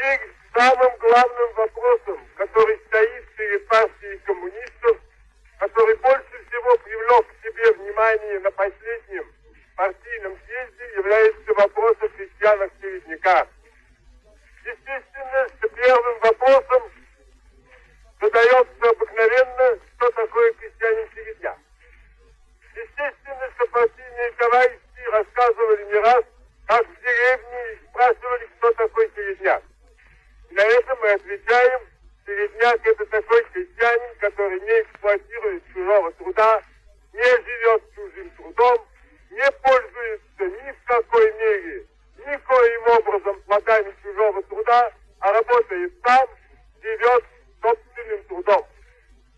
Теперь самым главным вопросом, который стоит перед партией коммунистов, который больше всего привлек к себе внимание на последнем На это мы отвечаем, середняк это такой крестьянин, который не эксплуатирует чужого труда, не живет чужим трудом, не пользуется ни в какой мере, никоим образом плодами чужого труда, а работает сам, живет собственным трудом.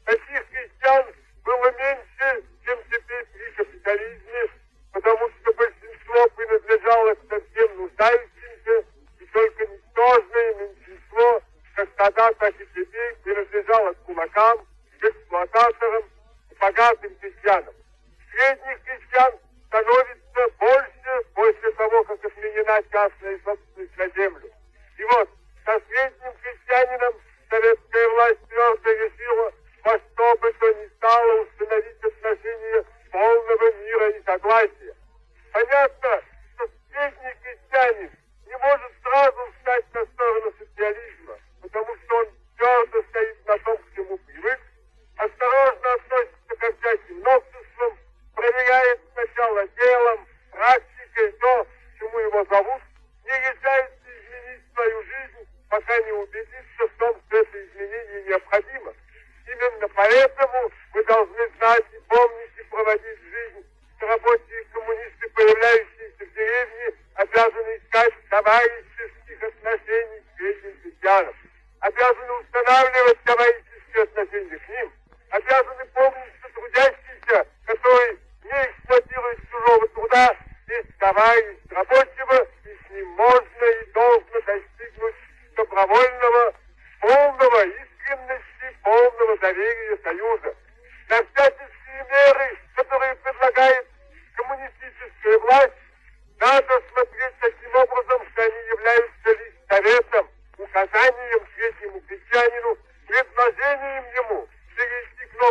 Таких крестьян было меньше, чем теперь при капитализме, потому что большинство принадлежало к совсем нуждающимся, и только ничтожное меньшинство, так и теперь, принадлежало к кулакам, эксплуататорам, к богатым крестьянам. Средних крестьян становится больше после того, как отменена частная собственность на землю. И вот со средним крестьянином советская власть твердо решила во что бы то ни стало установить отношения полного мира и согласия. Понятно, что средний крестьянин не может сразу встать на сторону социализма, потому что он твердо стоит на том, к чему привык, осторожно относится ко всяким новшествам, проверяет сначала делом, практикой то, к чему его зовут, не изменить свою жизнь, пока не убедится в том, что изменение необходимо. Именно поэтому вы должны знать и помнить и проводить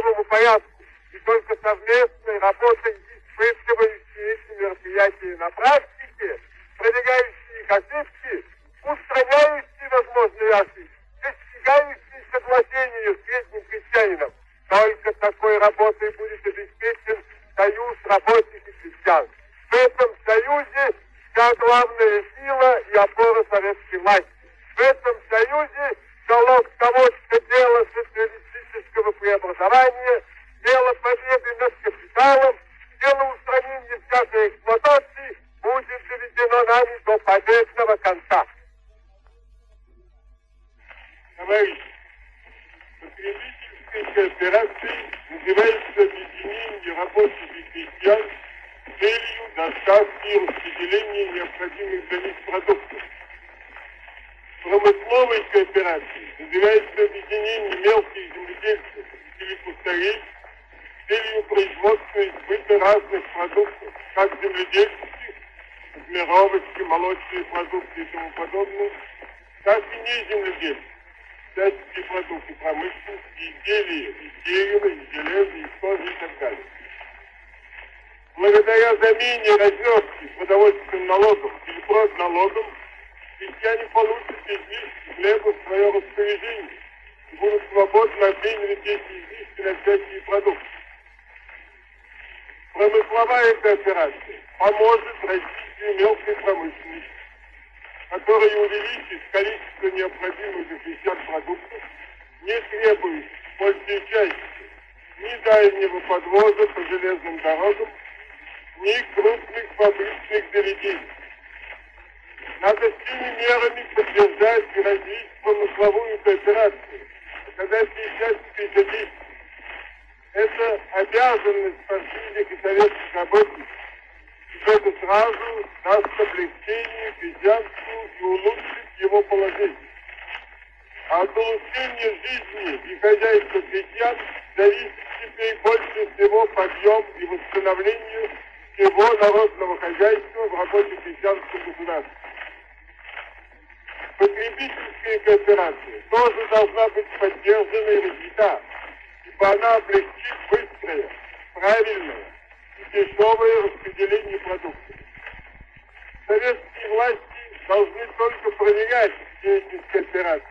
новому порядку. И только совместной работой, испытывающей эти мероприятия на практике, проверяющие их ошибки, устраняющие возможные ошибки, достигающие соглашения с средним крестьянином, только такой работой будет обеспечен союз рабочих и крестьян. В этом союзе вся главная сила и опора советской власти. В этом союзе залог того, что дело социалистического преобразования, дело победы над капиталом, дело устранения всякой эксплуатации будет доведено нами до победного конца. Товарищи, потребительской кооперацией называется объединение рабочих и крестьян с целью доставки и распределения необходимых для них продуктов. Промысловой кооперацией называется объединение мелких земледельцев или кустарей с целью производства и сбыта разных продуктов, как земледельческих, змеровочки, молочные продукты и тому подобное, так и не земледельцев всяческие продукты промышленности, изделия из дерева, из железа, из кожи и так далее. Благодаря замене разметки продовольственным налогом или продналогом, крестьяне получат излишки хлеба в свое распоряжение и будут свободно обменивать эти излишки на всякие продукты. Промысловая кооперация поможет развитию мелкой промышленности, которая увеличит количество необходимых для продуктов, не требует большей части ни дальнего подвоза по железным дорогам, ни крупных фабричных заведений. Надо всеми мерами поддержать и развить промысловую кооперацию, когда сейчас действий. Это обязанность партийных и советских работников. И это сразу даст облегчение крестьянству и улучшит его положение. А от улучшения жизни и хозяйства крестьян зависит теперь больше всего подъем и восстановление всего народного хозяйства в рабоче-крестьянском государстве. Потребительская кооперация тоже должна быть поддержана и развита, ибо она облегчит быстрое, правильное и дешевое распределение продуктов. Советские власти должны только проверять деятельность кооперации,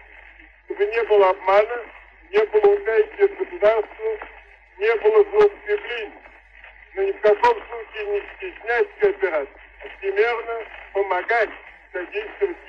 чтобы не было обмана, не было утайки от государства, не было злоупотреблений, но ни в каком случае не стеснять кооперацию, а всемерно помогать содействовать ей.